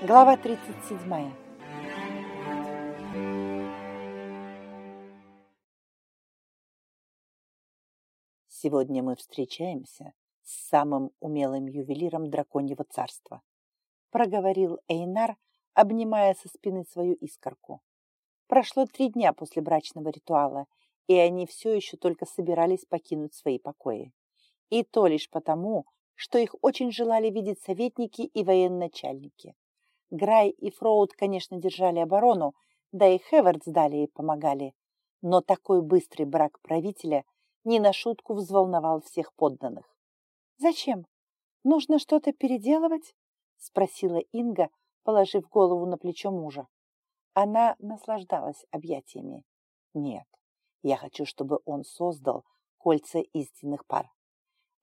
Глава 37. Сегодня мы встречаемся с самым умелым ювелиром драконьего царства, проговорил Эйнар, обнимая со спины свою искорку. Прошло три дня после брачного ритуала, и они все еще только собирались покинуть свои покои. И то лишь потому, что их очень желали видеть советники и военачальники. Грай и Фроуд, конечно, держали оборону, да и Хевардс далее помогали. Но такой быстрый брак правителя не на шутку взволновал всех подданных. «Зачем? Нужно что-то переделывать?» — спросила Инга, положив голову на плечо мужа. Она наслаждалась объятиями. «Нет, я хочу, чтобы он создал кольца истинных пар».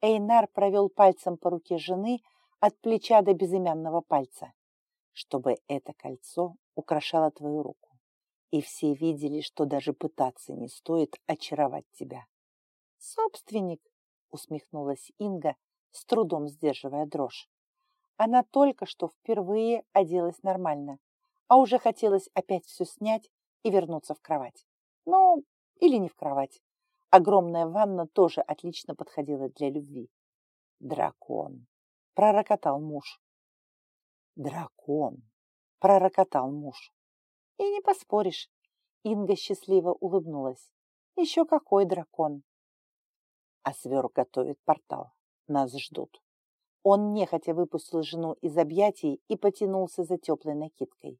Эйнар провел пальцем по руке жены от плеча до безымянного пальца чтобы это кольцо украшало твою руку, и все видели, что даже пытаться не стоит очаровать тебя. «Собственник!» — усмехнулась Инга, с трудом сдерживая дрожь. Она только что впервые оделась нормально, а уже хотелось опять все снять и вернуться в кровать. Ну, или не в кровать. Огромная ванна тоже отлично подходила для любви. «Дракон!» — пророкотал муж. «Дракон!» — пророкотал муж. «И не поспоришь!» — Инга счастливо улыбнулась. «Еще какой дракон!» А свер готовит портал. Нас ждут. Он нехотя выпустил жену из объятий и потянулся за теплой накидкой.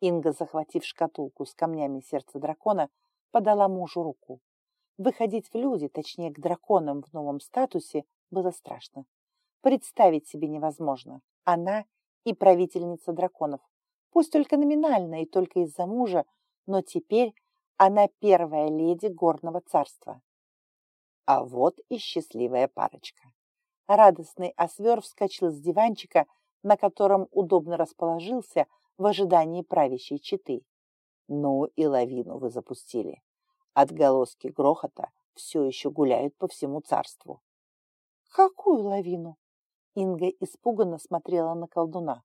Инга, захватив шкатулку с камнями сердца дракона, подала мужу руку. Выходить в люди, точнее к драконам в новом статусе, было страшно. Представить себе невозможно. Она и правительница драконов. Пусть только номинально и только из-за мужа, но теперь она первая леди горного царства. А вот и счастливая парочка. Радостный освер вскочил с диванчика, на котором удобно расположился в ожидании правящей четы. Ну и лавину вы запустили. Отголоски грохота все еще гуляют по всему царству. Какую лавину? Инга испуганно смотрела на колдуна.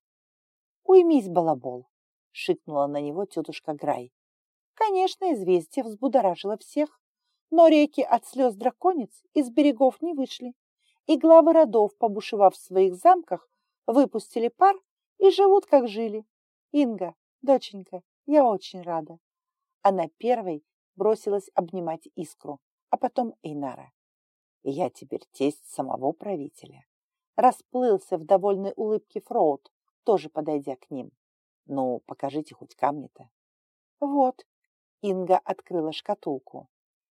«Уймись, балабол!» — шикнула на него тетушка Грай. Конечно, известие взбудоражило всех, но реки от слез драконец из берегов не вышли, и главы родов, побушевав в своих замках, выпустили пар и живут, как жили. Инга, доченька, я очень рада. Она первой бросилась обнимать искру, а потом Эйнара. Я теперь тесть самого правителя расплылся в довольной улыбке Фроуд, тоже подойдя к ним. «Ну, покажите хоть камни-то». «Вот». Инга открыла шкатулку.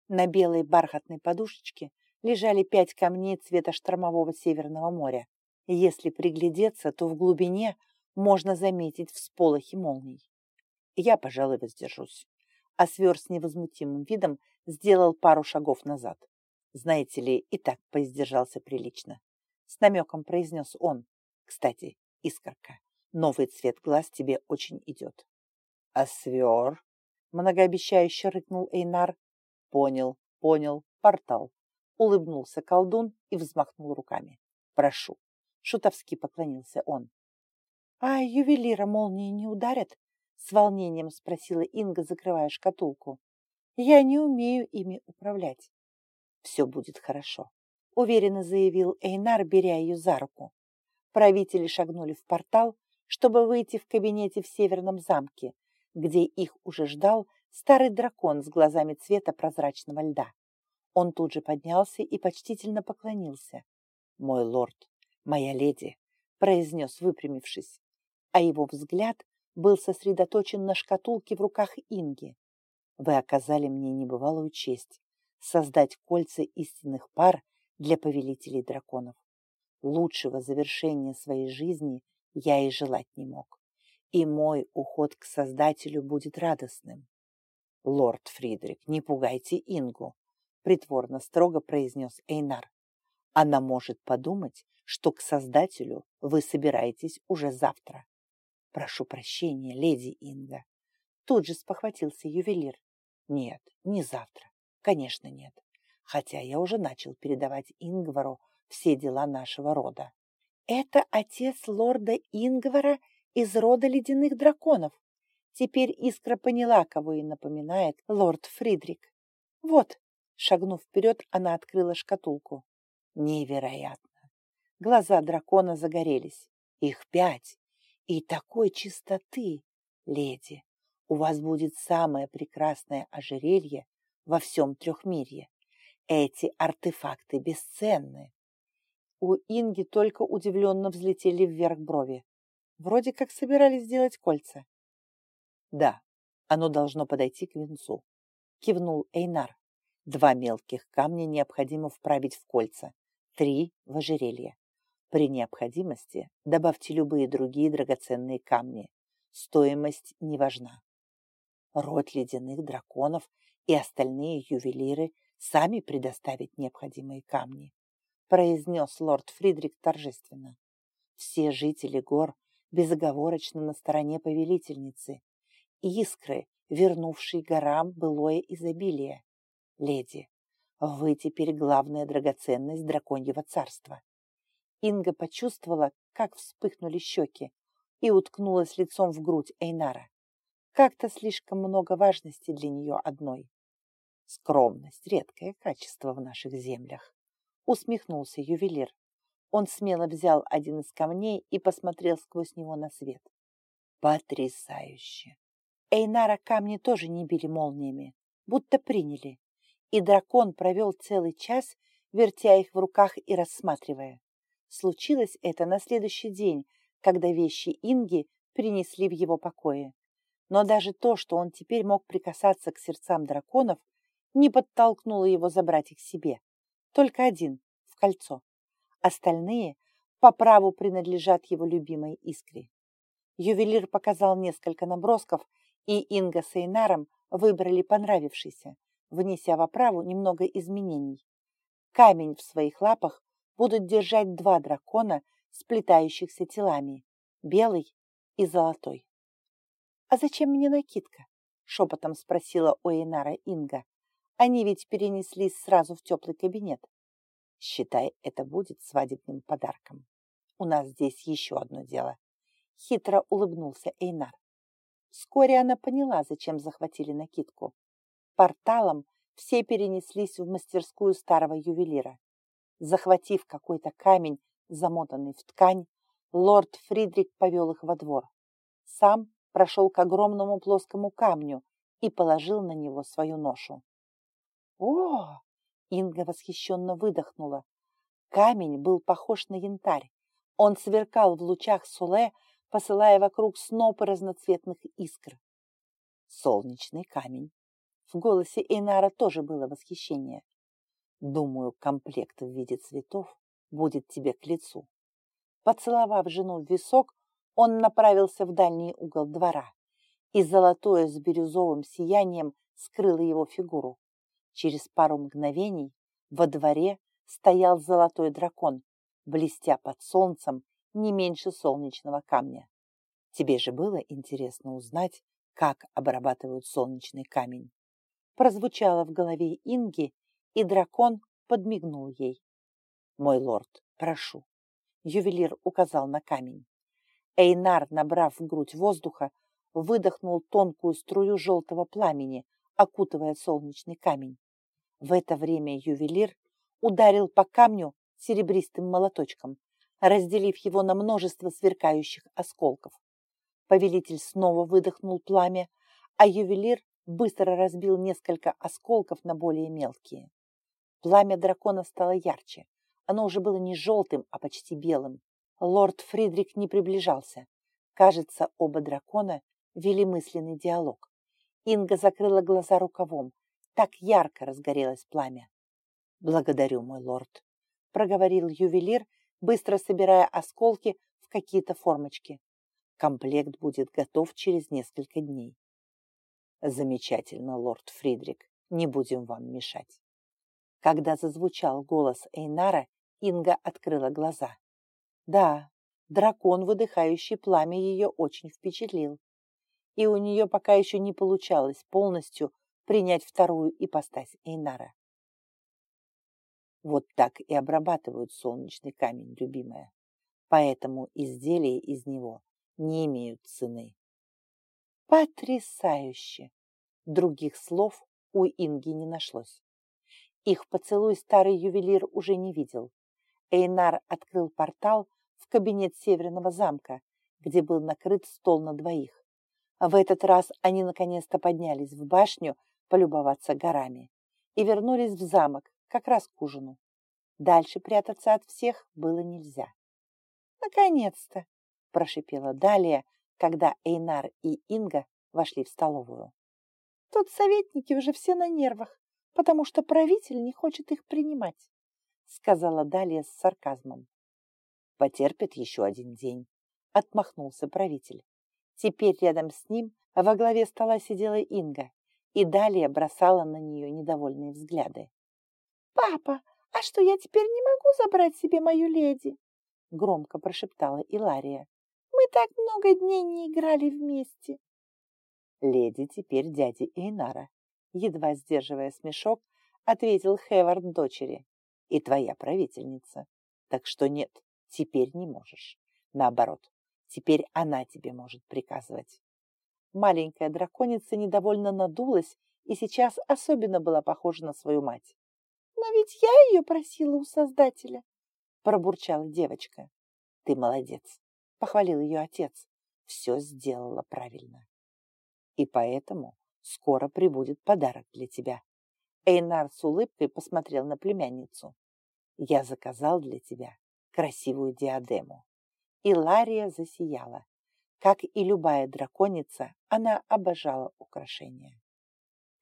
На белой бархатной подушечке лежали пять камней цвета штормового Северного моря. Если приглядеться, то в глубине можно заметить всполохи молний. Я, пожалуй, воздержусь. А свер с невозмутимым видом сделал пару шагов назад. Знаете ли, и так поиздержался прилично с намеком произнес он. Кстати, искорка, новый цвет глаз тебе очень идет. А свер? Многообещающе рыкнул Эйнар. Понял, понял, портал. Улыбнулся колдун и взмахнул руками. Прошу. Шутовски поклонился он. А ювелира молнии не ударят? С волнением спросила Инга, закрывая шкатулку. Я не умею ими управлять. Все будет хорошо уверенно заявил Эйнар, беря ее за руку. Правители шагнули в портал, чтобы выйти в кабинете в Северном замке, где их уже ждал старый дракон с глазами цвета прозрачного льда. Он тут же поднялся и почтительно поклонился. «Мой лорд, моя леди», — произнес, выпрямившись, а его взгляд был сосредоточен на шкатулке в руках Инги. «Вы оказали мне небывалую честь создать кольца истинных пар для повелителей драконов. Лучшего завершения своей жизни я и желать не мог. И мой уход к Создателю будет радостным. «Лорд Фридрик, не пугайте Ингу», — притворно строго произнес Эйнар. «Она может подумать, что к Создателю вы собираетесь уже завтра». «Прошу прощения, леди Инга». Тут же спохватился ювелир. «Нет, не завтра. Конечно, нет хотя я уже начал передавать Ингвару все дела нашего рода. «Это отец лорда Ингвара из рода ледяных драконов. Теперь Искра поняла, кого ей напоминает лорд Фридрик. Вот, шагнув вперед, она открыла шкатулку. Невероятно! Глаза дракона загорелись. Их пять. И такой чистоты, леди. У вас будет самое прекрасное ожерелье во всем трехмирье. Эти артефакты бесценны. У Инги только удивленно взлетели вверх брови. Вроде как собирались сделать кольца. Да, оно должно подойти к венцу. Кивнул Эйнар. Два мелких камня необходимо вправить в кольца, три в ожерелье. При необходимости добавьте любые другие драгоценные камни. Стоимость не важна. Род ледяных драконов и остальные ювелиры сами предоставить необходимые камни, произнес лорд Фридрик торжественно. Все жители гор безоговорочно на стороне повелительницы, искры, вернувшей горам былое изобилие. Леди, вы теперь главная драгоценность драконьего царства. Инга почувствовала, как вспыхнули щеки, и уткнулась лицом в грудь Эйнара. Как-то слишком много важности для нее одной. Скромность — редкое качество в наших землях. Усмехнулся ювелир. Он смело взял один из камней и посмотрел сквозь него на свет. Потрясающе! Эйнара камни тоже не били молниями, будто приняли. И дракон провел целый час, вертя их в руках и рассматривая. Случилось это на следующий день, когда вещи Инги принесли в его покое. Но даже то, что он теперь мог прикасаться к сердцам драконов, не подтолкнуло его забрать их себе. Только один, в кольцо. Остальные по праву принадлежат его любимой искре. Ювелир показал несколько набросков, и Инга с Эйнаром выбрали понравившийся, внеся в оправу немного изменений. Камень в своих лапах будут держать два дракона, сплетающихся телами, белый и золотой. «А зачем мне накидка?» — шепотом спросила у Эйнара Инга. Они ведь перенеслись сразу в теплый кабинет. Считай, это будет свадебным подарком. У нас здесь еще одно дело. Хитро улыбнулся Эйнар. Вскоре она поняла, зачем захватили накидку. Порталом все перенеслись в мастерскую старого ювелира. Захватив какой-то камень, замотанный в ткань, лорд Фридрик повел их во двор. Сам прошел к огромному плоскому камню и положил на него свою ношу. «О!» — Инга восхищенно выдохнула. Камень был похож на янтарь. Он сверкал в лучах Суле, посылая вокруг снопы разноцветных искр. Солнечный камень. В голосе Эйнара тоже было восхищение. Думаю, комплект в виде цветов будет тебе к лицу. Поцеловав жену в висок, он направился в дальний угол двора, и золотое с бирюзовым сиянием скрыло его фигуру. Через пару мгновений во дворе стоял золотой дракон, блестя под солнцем не меньше солнечного камня. Тебе же было интересно узнать, как обрабатывают солнечный камень. Прозвучало в голове Инги, и дракон подмигнул ей. «Мой лорд, прошу». Ювелир указал на камень. Эйнар, набрав в грудь воздуха, выдохнул тонкую струю желтого пламени, окутывая солнечный камень. В это время ювелир ударил по камню серебристым молоточком, разделив его на множество сверкающих осколков. Повелитель снова выдохнул пламя, а ювелир быстро разбил несколько осколков на более мелкие. Пламя дракона стало ярче. Оно уже было не желтым, а почти белым. Лорд Фридрик не приближался. Кажется, оба дракона вели мысленный диалог. Инга закрыла глаза рукавом, так ярко разгорелось пламя. «Благодарю, мой лорд», — проговорил ювелир, быстро собирая осколки в какие-то формочки. «Комплект будет готов через несколько дней». «Замечательно, лорд Фридрик, не будем вам мешать». Когда зазвучал голос Эйнара, Инга открыла глаза. Да, дракон, выдыхающий пламя, ее очень впечатлил. И у нее пока еще не получалось полностью принять вторую ипостась Эйнара. Вот так и обрабатывают солнечный камень, любимая. Поэтому изделие из него не имеют цены. Потрясающе! Других слов у Инги не нашлось. Их поцелуй старый ювелир уже не видел. Эйнар открыл портал в кабинет Северного замка, где был накрыт стол на двоих. В этот раз они наконец-то поднялись в башню полюбоваться горами и вернулись в замок как раз к ужину. Дальше прятаться от всех было нельзя. «Наконец-то!» – прошипела Далия, когда Эйнар и Инга вошли в столовую. «Тут советники уже все на нервах, потому что правитель не хочет их принимать», – сказала Далия с сарказмом. «Потерпит еще один день», – отмахнулся правитель. Теперь рядом с ним во главе стола сидела Инга, и Далия бросала на нее недовольные взгляды. «Папа, а что, я теперь не могу забрать себе мою леди?» Громко прошептала Илария. «Мы так много дней не играли вместе». «Леди теперь дяди Эйнара», едва сдерживая смешок, ответил Хевард дочери. «И твоя правительница. Так что нет, теперь не можешь. Наоборот, теперь она тебе может приказывать». Маленькая драконица недовольно надулась и сейчас особенно была похожа на свою мать. «Но ведь я ее просила у Создателя», — пробурчала девочка. «Ты молодец», — похвалил ее отец. «Все сделала правильно». «И поэтому скоро прибудет подарок для тебя». Эйнар с улыбкой посмотрел на племянницу. «Я заказал для тебя красивую диадему». И Лария засияла. Как и любая драконица, она обожала украшения.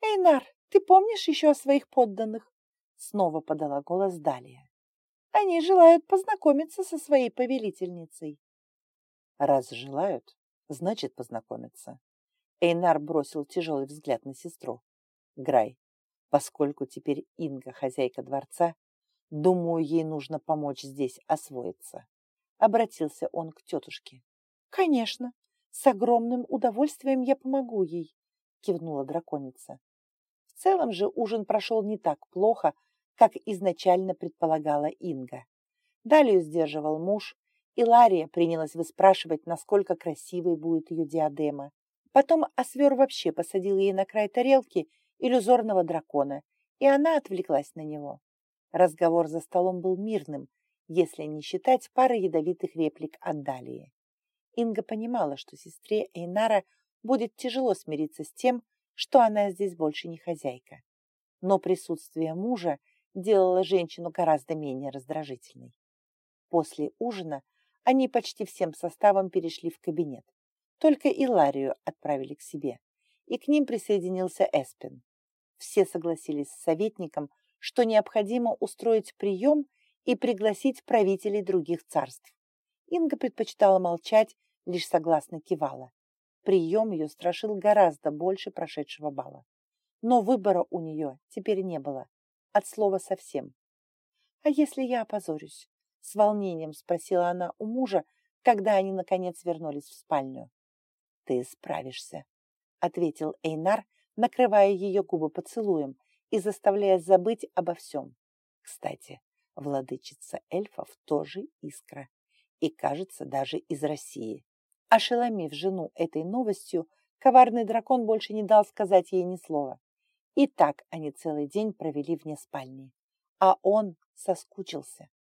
«Эйнар, ты помнишь еще о своих подданных?» Снова подала голос Далия. «Они желают познакомиться со своей повелительницей». «Раз желают, значит познакомиться». Эйнар бросил тяжелый взгляд на сестру. «Грай, поскольку теперь Инга хозяйка дворца, думаю, ей нужно помочь здесь освоиться». Обратился он к тетушке. «Конечно, с огромным удовольствием я помогу ей», — кивнула драконица. В целом же ужин прошел не так плохо, как изначально предполагала Инга. Далее сдерживал муж, и Лария принялась выспрашивать, насколько красивой будет ее диадема. Потом Освер вообще посадил ей на край тарелки иллюзорного дракона, и она отвлеклась на него. Разговор за столом был мирным, если не считать пары ядовитых реплик от Далии. Инга понимала, что сестре Эйнара будет тяжело смириться с тем, что она здесь больше не хозяйка. Но присутствие мужа делало женщину гораздо менее раздражительной. После ужина они почти всем составом перешли в кабинет. Только Иларию отправили к себе, и к ним присоединился Эспин. Все согласились с советником, что необходимо устроить прием и пригласить правителей других царств. Инга предпочитала молчать лишь согласно кивала. Прием ее страшил гораздо больше прошедшего бала. Но выбора у нее теперь не было. От слова совсем. «А если я опозорюсь?» С волнением спросила она у мужа, когда они, наконец, вернулись в спальню. «Ты справишься», — ответил Эйнар, накрывая ее губы поцелуем и заставляя забыть обо всем. Кстати, владычица эльфов тоже искра, и, кажется, даже из России. Ошеломив жену этой новостью, коварный дракон больше не дал сказать ей ни слова. И так они целый день провели вне спальни. А он соскучился.